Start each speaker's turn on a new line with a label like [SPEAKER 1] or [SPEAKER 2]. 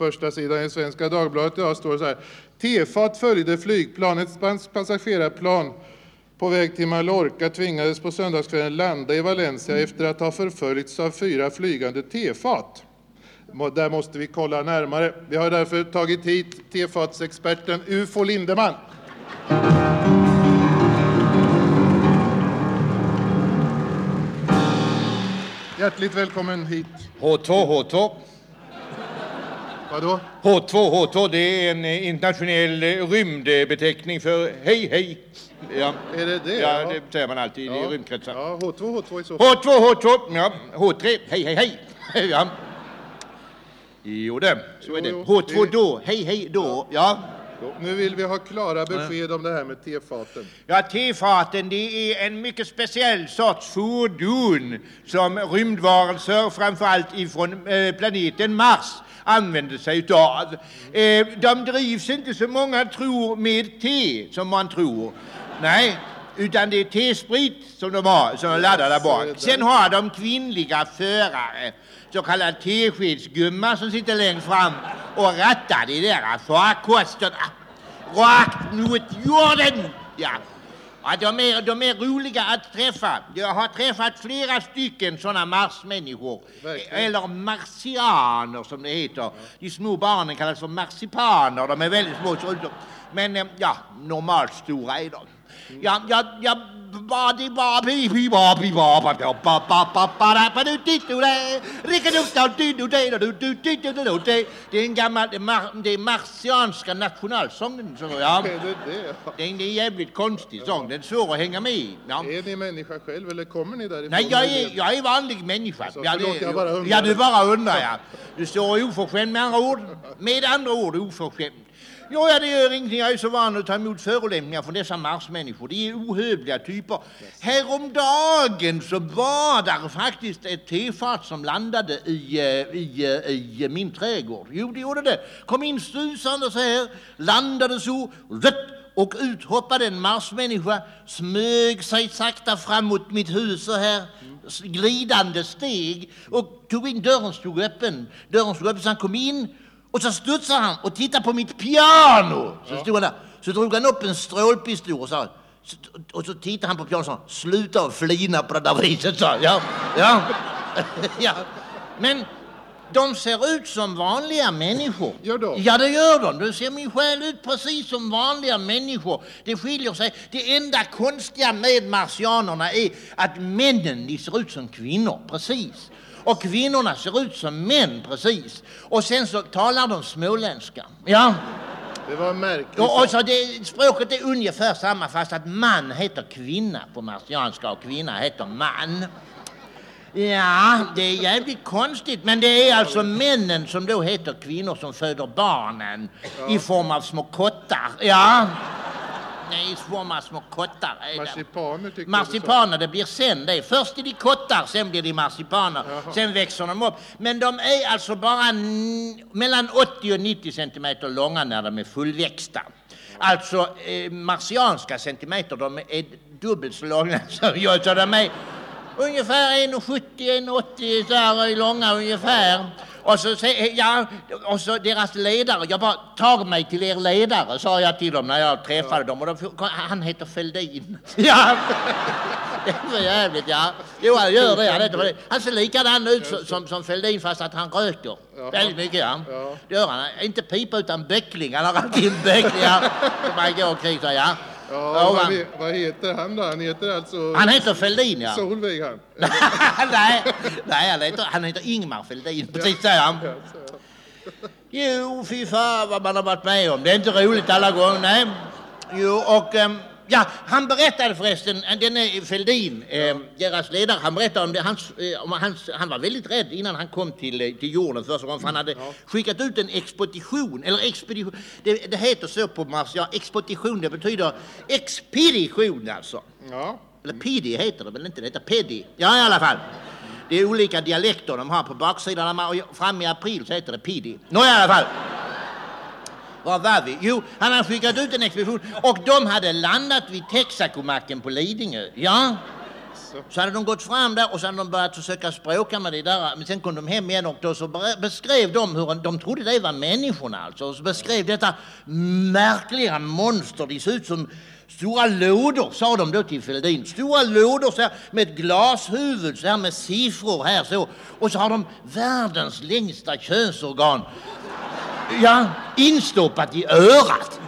[SPEAKER 1] första sidan i Svenska Dagbladet idag står det så här. Tefat följde flygplanets passagerarplan på väg till Mallorca tvingades på söndagskvällen landa i Valencia efter att ha förföljts av fyra flygande tefat. Där måste vi kolla närmare. Vi har därför tagit hit tefatsexperten UFO Lindeman. Hjärtligt välkommen hit.
[SPEAKER 2] H2, H2.
[SPEAKER 1] Vadå?
[SPEAKER 2] H2, H2, det är en eh, internationell eh, rymdbeteckning för hej, hej. Ja,
[SPEAKER 1] Är det det?
[SPEAKER 2] ja det säger man alltid i rymdkretsar.
[SPEAKER 1] Ja, H2, H2 i så fall.
[SPEAKER 2] H2, H2, ja. H3, hej, hej, hej. Ja. Jo, det, så är det.
[SPEAKER 1] Jo, jo,
[SPEAKER 2] H2
[SPEAKER 1] det-
[SPEAKER 2] då, hej, hej då. Ja.
[SPEAKER 1] Nu vill vi ha klara besked om det här med tefaten.
[SPEAKER 2] Ja, tefaten det är en mycket speciell sorts fordon som rymdvarelser, framförallt ifrån eh, planeten Mars, använder sig utav. Eh, de drivs inte som många tror med te, som man tror. Nej, utan det är T-sprit som de har, som de laddar där bak. Sen har de kvinnliga förare, så kallad teskedsgumma som sitter längst fram och rattar de där farkosterna rakt mot jorden. Ja. Ja, de, är, de är roliga att träffa. Jag har träffat flera stycken sådana marsmänniskor.
[SPEAKER 1] Verkligen.
[SPEAKER 2] Eller marsianer som det heter. De små barnen kallas för marsipaner. De är väldigt små. Men eh, ja, normalt stora är de. Ja, ja, ja, ba, di, ba, bi, bi, ba, bi, ba, ba, ba, ba, da, ba, du, di, du, da, ricka, du, da, du, du, da, da, du, du, di, du, du, di. Det är en gammal, det mar, det är marsianska nationalsången. Så, ja.
[SPEAKER 1] Är det det?
[SPEAKER 2] Det är en jävligt konstig sång. Den är svår att hänga med i. Ja.
[SPEAKER 1] Är ni människa själv eller kommer ni därifrån?
[SPEAKER 2] Nej, jag är, jag är vanlig människa.
[SPEAKER 1] Så,
[SPEAKER 2] ja,
[SPEAKER 1] förlåt, jag bara undrar.
[SPEAKER 2] ja, du bara undrar, ja. Du står oförskämd med andra ord. Med andra ord oförskämd. Ja, ja, det gör ingenting. Jag är så van att ta emot förolämpningar från dessa marsmänniskor. De är ohövliga typer. Häromdagen så var där faktiskt ett tefat som landade i, eh, i, eh, i min trädgård. Jo, det gjorde det. Kom in susande så här, landade så, och ut hoppade en marsmänniska, smög sig sakta fram mot mitt hus så här, glidande steg och tog in, dörren stod öppen. Dörren stod öppen så han kom in och så studsade han och tittade på mitt piano. Så stod han där. Så drog han upp en strålpistol och sa och så tittade han på pianot och sa sluta flina på det där viset, sa ja, ja. ja. Men de ser ut som vanliga människor.
[SPEAKER 1] Gör de?
[SPEAKER 2] Ja, det gör de. De ser min själ ut precis som vanliga människor. Det skiljer sig. Det enda konstiga med marsianerna är att männen de ser ut som kvinnor, precis. Och kvinnorna ser ut som män, precis. Och sen så talar de småländska. Ja.
[SPEAKER 1] Det var märkligt.
[SPEAKER 2] Och, och så det, språket är ungefär samma fast att man heter kvinna på marsianska och kvinna heter man. Ja, det är jävligt konstigt. Men det är alltså männen som då heter kvinnor som föder barnen i form av små kottar. Ja. Nej, i form av små kottar.
[SPEAKER 1] Marsipaner tyckte
[SPEAKER 2] Marsipaner, det blir sen det. Först är de kottar, sen blir de marsipaner. Sen växer de upp. Men de är alltså bara mellan 80 och 90 centimeter långa när de är fullväxta. Alltså eh, marsianska centimeter, de är dubbelt så långa som jag. Så de är ungefär 1,70-1,80 där långa ungefär. Och så, ja, och så deras ledare, jag bara, tag mig till er ledare, sa jag till dem när jag träffade dem. Och de, han heter Fälldin. Ja, det var jävligt, ja. Jo, han gör det. Han, heter han ser likadan ut som, som, som Fälldin fast att han röker. Väldigt mycket, ja.
[SPEAKER 1] Ja.
[SPEAKER 2] Det gör han. Inte pipa utan böckling. Han har alltid en böckling, ja. Som han går omkring så, ja.
[SPEAKER 1] Ja, vad, he- vad heter han då? Han heter alltså
[SPEAKER 2] Han heter Fälldin, ja.
[SPEAKER 1] Solveig han.
[SPEAKER 2] nej, nej han, heter, han heter Ingmar Fälldin, precis säger han. Jo, fy fan vad man har varit med om. Det är inte roligt alla gånger, nej. Jo, och ehm, ja, han berättade förresten, eh, denne Fälldin, eh, deras ledare, han berättade om det. Hans, eh, om hans, han var väldigt rädd innan han kom till, till jorden första gången, för han hade skickat ut en expedition, eller expedition, det, det heter så på marsian, expedition, det betyder expedition alltså.
[SPEAKER 1] Ja.
[SPEAKER 2] Eller pidi heter det väl inte? Det heter pedi. Ja, i alla fall. Det är olika dialekter de har på baksidan. och Fram i april så heter det pidi. Nå, i alla fall. Var var vi? Jo, han hade skickat ut en expedition och de hade landat vid Texacomacken på Lidingö. Ja. Så hade de gått fram där och så hade de börjat försöka språka med det där. Men sen kom de hem igen och då så beskrev de hur de trodde det var människorna alltså. Och så beskrev detta märkliga monster. De såg ut som stora lådor, sa de då till Fälldin. Stora lådor så här, med ett glashuvud så här med siffror här så. Och så har de världens längsta könsorgan. Ja, instoppat i örat.